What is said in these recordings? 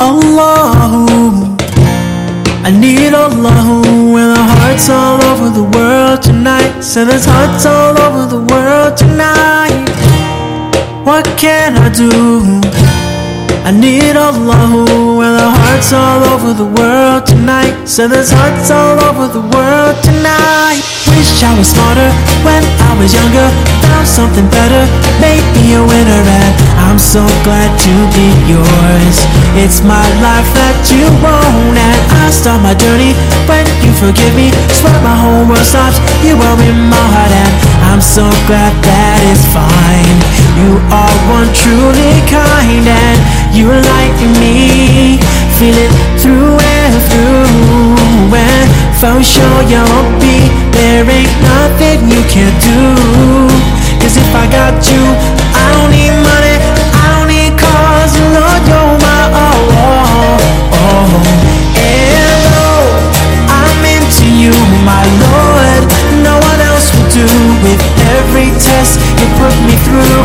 Allahu. I need Allahu with our hearts all over the world tonight. So there's hearts all over the world tonight. What can I do? I need Allahu with our hearts all over the world tonight. So there's hearts all over the world tonight. Wish I was smarter when I was younger. Found something better, made me a winner so glad to be yours. It's my life that you own And I start my journey. When you forgive me Swear my whole world stops, you are in my heart And I'm so glad that it's fine. You are one truly kind And you like me. Feel it through and through. And for sure you'll be There. Ain't nothing you can't do With every test you put me through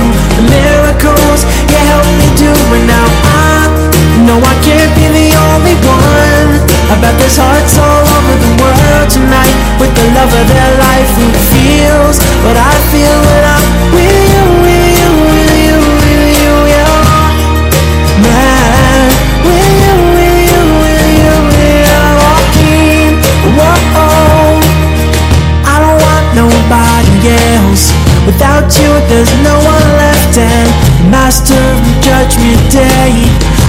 there's no one left And Master of Judgment Day.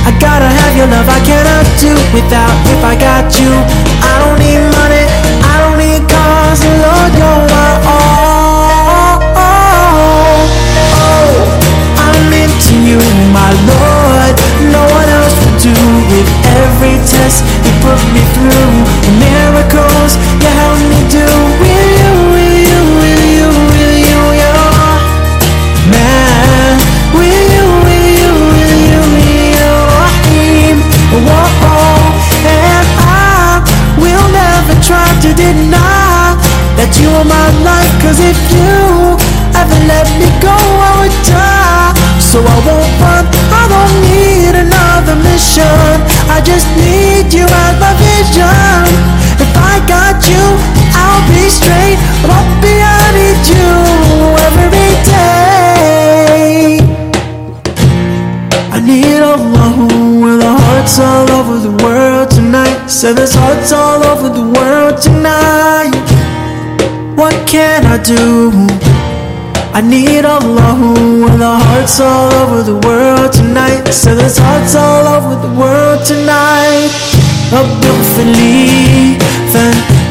I gotta have your love, I cannot do without If I got you, So I won't run, I don't need another mission. I just need you as my vision. If I got you, I'll be straight. Rabbi, I need you every day. I need Allah with our hearts all over the world tonight. Say there's hearts all over the world tonight. What can I do? I need Allah with our hearts all over the world tonight Say there's hearts all over the world tonight رب اغفر لي فأنت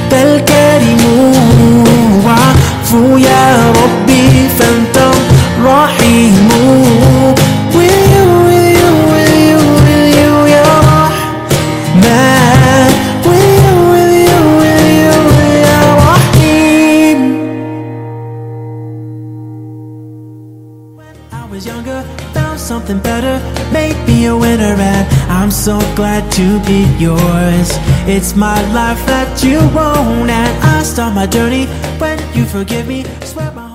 I was younger, found something better, made me a winner, and I'm so glad to be yours. It's my life that you own, and I start my journey when you forgive me. Swear my